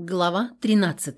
Глава 13.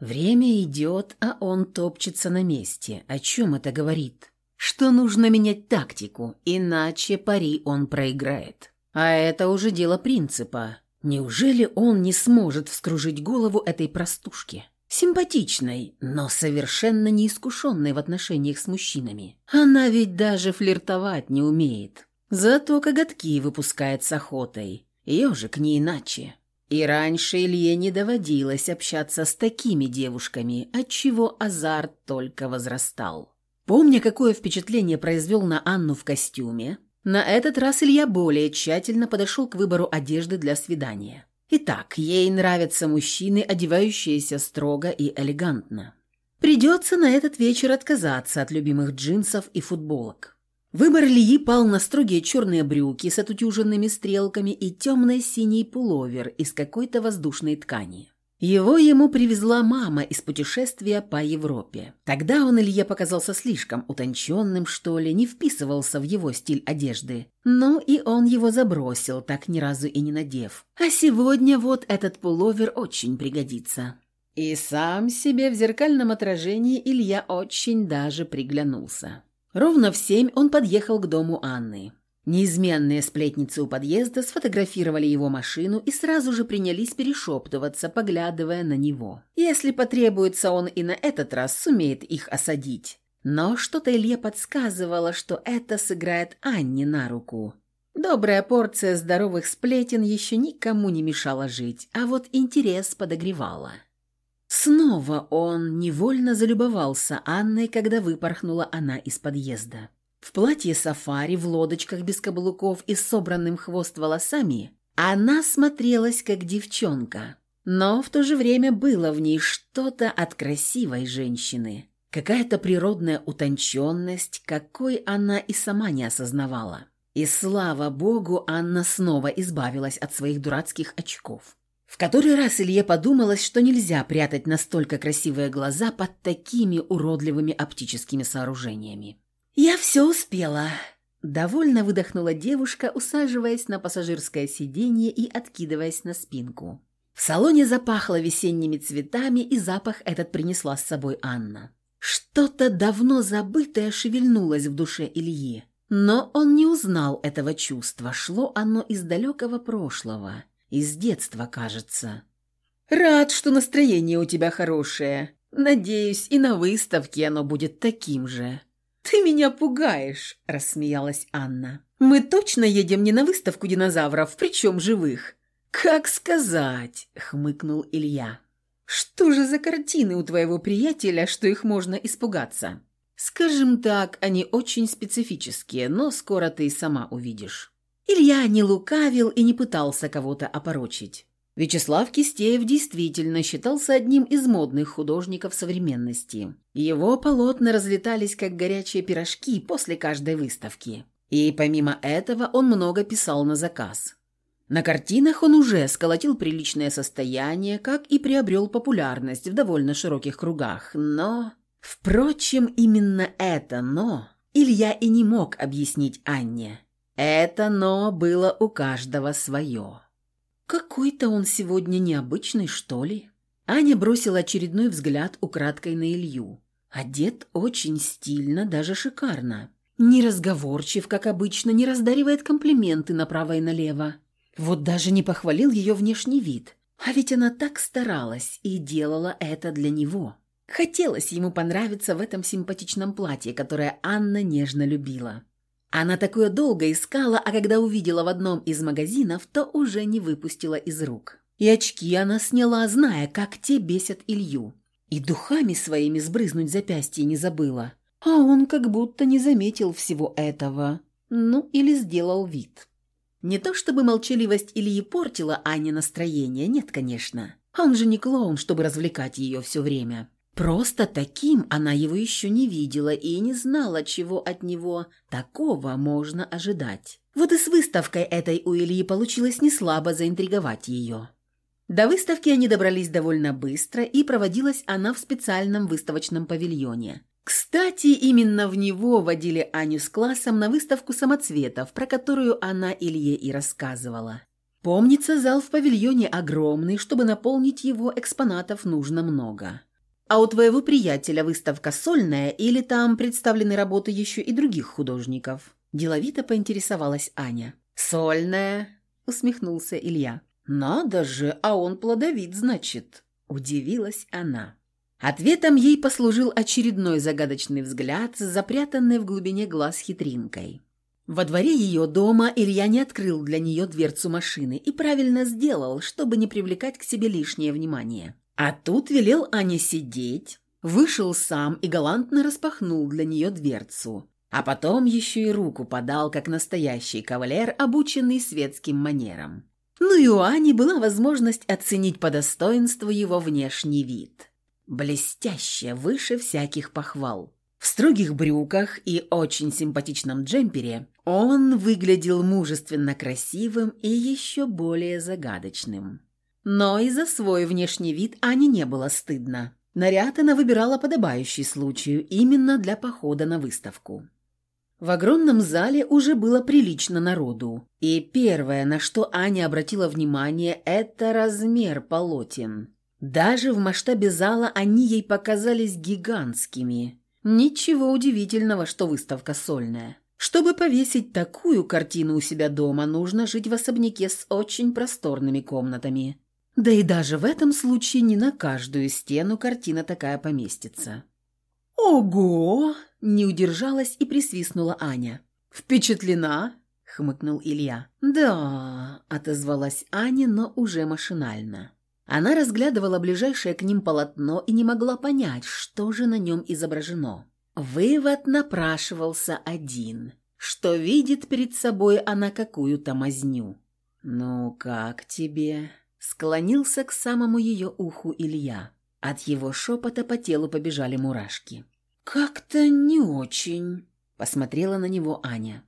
Время идет, а он топчется на месте. О чем это говорит? Что нужно менять тактику, иначе пари он проиграет. А это уже дело принципа. Неужели он не сможет вскружить голову этой простушке? Симпатичной, но совершенно неискушенной в отношениях с мужчинами. Она ведь даже флиртовать не умеет. Зато коготки выпускает с охотой. Ежик не иначе. И раньше Илье не доводилось общаться с такими девушками, отчего азарт только возрастал. Помня, какое впечатление произвел на Анну в костюме, на этот раз Илья более тщательно подошел к выбору одежды для свидания. Итак, ей нравятся мужчины, одевающиеся строго и элегантно. Придется на этот вечер отказаться от любимых джинсов и футболок. Выбор Ильи пал на строгие черные брюки с отутюженными стрелками и темно-синий пуловер из какой-то воздушной ткани. Его ему привезла мама из путешествия по Европе. Тогда он Илье показался слишком утонченным, что ли, не вписывался в его стиль одежды. Ну и он его забросил, так ни разу и не надев. А сегодня вот этот пуловер очень пригодится. И сам себе в зеркальном отражении Илья очень даже приглянулся. Ровно в семь он подъехал к дому Анны. Неизменные сплетницы у подъезда сфотографировали его машину и сразу же принялись перешептываться, поглядывая на него. Если потребуется, он и на этот раз сумеет их осадить. Но что-то Илье подсказывало, что это сыграет Анне на руку. Добрая порция здоровых сплетен еще никому не мешала жить, а вот интерес подогревала. Снова он невольно залюбовался Анной, когда выпорхнула она из подъезда. В платье сафари, в лодочках без каблуков и собранным хвост волосами она смотрелась как девчонка. Но в то же время было в ней что-то от красивой женщины. Какая-то природная утонченность, какой она и сама не осознавала. И слава богу, Анна снова избавилась от своих дурацких очков. В который раз Илье подумалось, что нельзя прятать настолько красивые глаза под такими уродливыми оптическими сооружениями. «Я все успела», – довольно выдохнула девушка, усаживаясь на пассажирское сиденье и откидываясь на спинку. В салоне запахло весенними цветами, и запах этот принесла с собой Анна. Что-то давно забытое шевельнулось в душе Ильи, но он не узнал этого чувства, шло оно из далекого прошлого – из детства, кажется. Рад, что настроение у тебя хорошее. Надеюсь, и на выставке оно будет таким же. Ты меня пугаешь, рассмеялась Анна. Мы точно едем не на выставку динозавров, причем живых. Как сказать, хмыкнул Илья. Что же за картины у твоего приятеля, что их можно испугаться? Скажем так, они очень специфические, но скоро ты и сама увидишь. Илья не лукавил и не пытался кого-то опорочить. Вячеслав Кистеев действительно считался одним из модных художников современности. Его полотна разлетались как горячие пирожки после каждой выставки. И помимо этого он много писал на заказ. На картинах он уже сколотил приличное состояние, как и приобрел популярность в довольно широких кругах, но... Впрочем, именно это «но» Илья и не мог объяснить Анне. Это «но» было у каждого свое. Какой-то он сегодня необычный, что ли? Аня бросила очередной взгляд украдкой на Илью. Одет очень стильно, даже шикарно. Не разговорчив, как обычно, не раздаривает комплименты направо и налево. Вот даже не похвалил ее внешний вид. А ведь она так старалась и делала это для него. Хотелось ему понравиться в этом симпатичном платье, которое Анна нежно любила. Она такое долго искала, а когда увидела в одном из магазинов, то уже не выпустила из рук. И очки она сняла, зная, как те бесят Илью. И духами своими сбрызнуть запястье не забыла. А он как будто не заметил всего этого. Ну, или сделал вид. Не то чтобы молчаливость Ильи портила Ане настроение, нет, конечно. Он же не клоун, чтобы развлекать ее все время. Просто таким она его еще не видела и не знала, чего от него такого можно ожидать. Вот и с выставкой этой у Ильи получилось неслабо заинтриговать ее. До выставки они добрались довольно быстро, и проводилась она в специальном выставочном павильоне. Кстати, именно в него водили Аню с классом на выставку самоцветов, про которую она Илье и рассказывала. Помнится, зал в павильоне огромный, чтобы наполнить его экспонатов нужно много. А у твоего приятеля выставка сольная или там представлены работы еще и других художников? Деловито поинтересовалась Аня. Сольная, усмехнулся Илья. Надо же, а он плодовит, значит, удивилась она. Ответом ей послужил очередной загадочный взгляд с запрятанной в глубине глаз хитринкой. Во дворе ее дома Илья не открыл для нее дверцу машины и правильно сделал, чтобы не привлекать к себе лишнее внимание. А тут велел Ане сидеть, вышел сам и галантно распахнул для нее дверцу. А потом еще и руку подал, как настоящий кавалер, обученный светским манерам. Ну и у Ани была возможность оценить по достоинству его внешний вид. Блестяще, выше всяких похвал. В строгих брюках и очень симпатичном джемпере он выглядел мужественно красивым и еще более загадочным. Но и за свой внешний вид Ане не было стыдно. Наряд она выбирала подобающий случаю, именно для похода на выставку. В огромном зале уже было прилично народу, и первое, на что Аня обратила внимание, это размер полотен. Даже в масштабе зала они ей показались гигантскими. Ничего удивительного, что выставка сольная. Чтобы повесить такую картину у себя дома, нужно жить в особняке с очень просторными комнатами. Да и даже в этом случае не на каждую стену картина такая поместится. «Ого!» – не удержалась и присвистнула Аня. «Впечатлена?» – хмыкнул Илья. «Да», – отозвалась Аня, но уже машинально. Она разглядывала ближайшее к ним полотно и не могла понять, что же на нем изображено. Вывод напрашивался один, что видит перед собой она какую-то мазню. «Ну, как тебе?» Склонился к самому ее уху Илья. От его шепота по телу побежали мурашки. «Как-то не очень», — посмотрела на него Аня.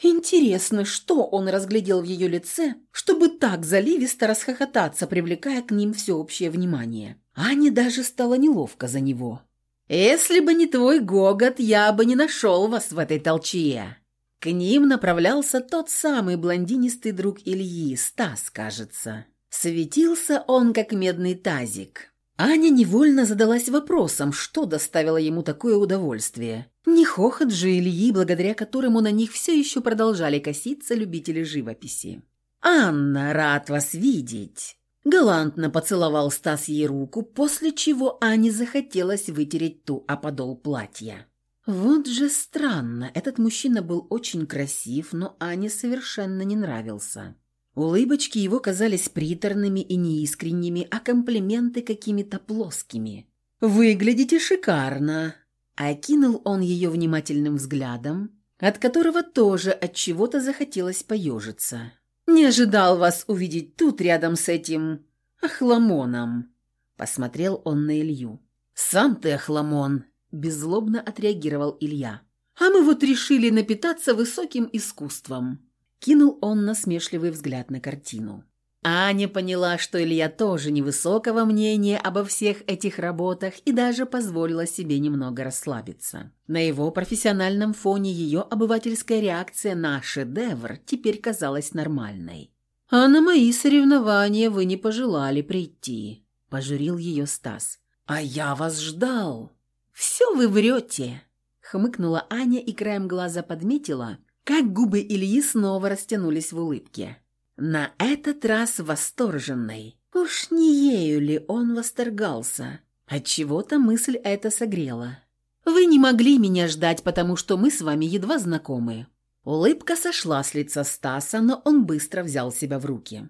Интересно, что он разглядел в ее лице, чтобы так заливисто расхохотаться, привлекая к ним всеобщее внимание. Ане даже стало неловко за него. «Если бы не твой гогот, я бы не нашел вас в этой толчье». К ним направлялся тот самый блондинистый друг Ильи, Стас, кажется. Светился он, как медный тазик. Аня невольно задалась вопросом, что доставило ему такое удовольствие. Не хохот же Ильи, благодаря которому на них все еще продолжали коситься любители живописи. «Анна, рад вас видеть!» Галантно поцеловал Стас ей руку, после чего Ане захотелось вытереть ту о подол платья. Вот же странно, этот мужчина был очень красив, но Ане совершенно не нравился. Улыбочки его казались приторными и неискренними, а комплименты какими-то плоскими. «Выглядите шикарно!» Окинул он ее внимательным взглядом, от которого тоже от чего-то захотелось поежиться. «Не ожидал вас увидеть тут рядом с этим... охламоном!» Посмотрел он на Илью. «Сам ты охламон!» – беззлобно отреагировал Илья. «А мы вот решили напитаться высоким искусством!» Кинул он насмешливый взгляд на картину. Аня поняла, что Илья тоже невысокого мнения обо всех этих работах и даже позволила себе немного расслабиться. На его профессиональном фоне ее обывательская реакция на шедевр теперь казалась нормальной. «А на мои соревнования вы не пожелали прийти», – пожурил ее Стас. «А я вас ждал». «Все вы врете», – хмыкнула Аня и краем глаза подметила – как губы Ильи снова растянулись в улыбке. На этот раз восторженной. Уж не ею ли он восторгался? Отчего-то мысль эта согрела. «Вы не могли меня ждать, потому что мы с вами едва знакомы». Улыбка сошла с лица Стаса, но он быстро взял себя в руки.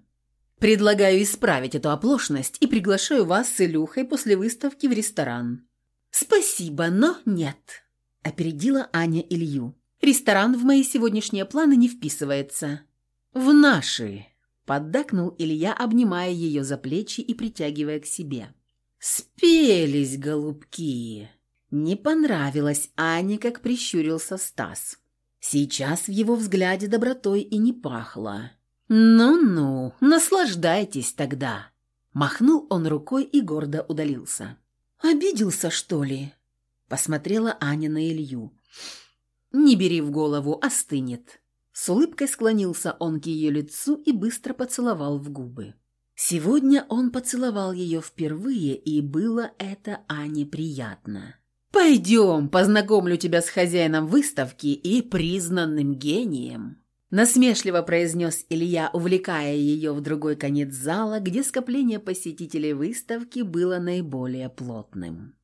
«Предлагаю исправить эту оплошность и приглашаю вас с Илюхой после выставки в ресторан». «Спасибо, но нет», – опередила Аня Илью. Ресторан в мои сегодняшние планы не вписывается». «В наши», – поддакнул Илья, обнимая ее за плечи и притягивая к себе. «Спелись, голубки!» Не понравилось Ане, как прищурился Стас. Сейчас в его взгляде добротой и не пахло. «Ну-ну, наслаждайтесь тогда!» Махнул он рукой и гордо удалился. «Обиделся, что ли?» Посмотрела Аня на Илью. «Не бери в голову, остынет». С улыбкой склонился он к ее лицу и быстро поцеловал в губы. Сегодня он поцеловал ее впервые, и было это Ане приятно. «Пойдем, познакомлю тебя с хозяином выставки и признанным гением», насмешливо произнес Илья, увлекая ее в другой конец зала, где скопление посетителей выставки было наиболее плотным.